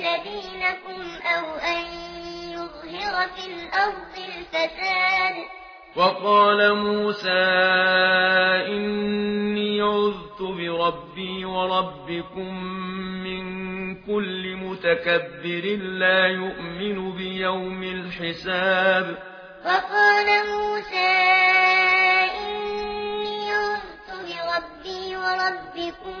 دينكم أو أن يظهر في الأرض الفساد. وقال موسى إني عذت بربي وربكم من كل متكبر لا يؤمن بيوم الحساب. وقال موسى إني عذت بربي وربكم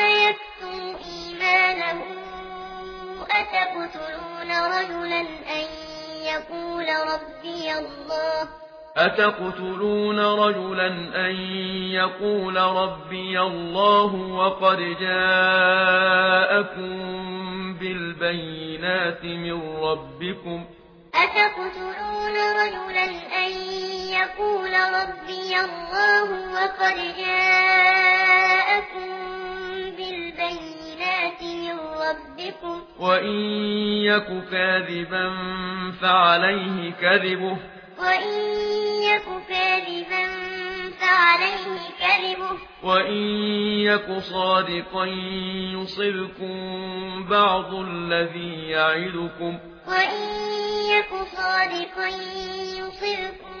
أتقتلون رجلا أن يقول ربي الله أتقتلون رجلا أن يقول ربي الله وقد جاءكم بالبينات من ربكم أتقتلون رجلا أن يقول ربي الله وقد جاءكم وإن يك كاذبا فعليه كذبه وإن يك كاذبا فعليه كذبه وإن يك صادقا يصبكم بعض الذي يعدكم وإن يك صادقا يصبكم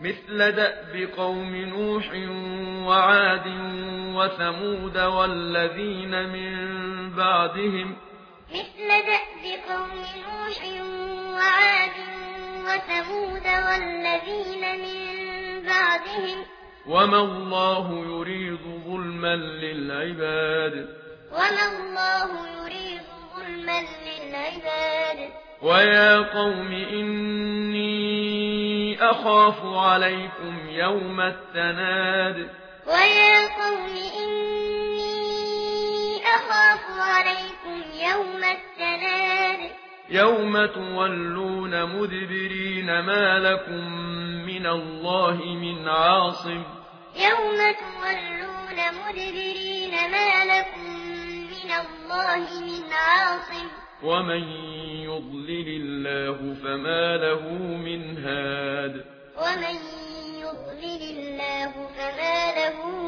مثل دأب قوم نوح وعاد وثمود والذين من بعدهم مثل دأب قوم نوح وعاد وثمود والذين من بعدهم وما الله يريد ظلما للعباد وما الله يريد ظلما للعباد ويا قوم إني أخاف عليكم يوم التناد. ويا قوم إني أخاف عليكم يوم التناد. يوم تولون مدبرين ما لكم من الله من عاصم. يوم تولون مدبرين ما لكم من الله من عاصم. ومن يضلل الله فما له من هاد ومن يضلل الله فما له من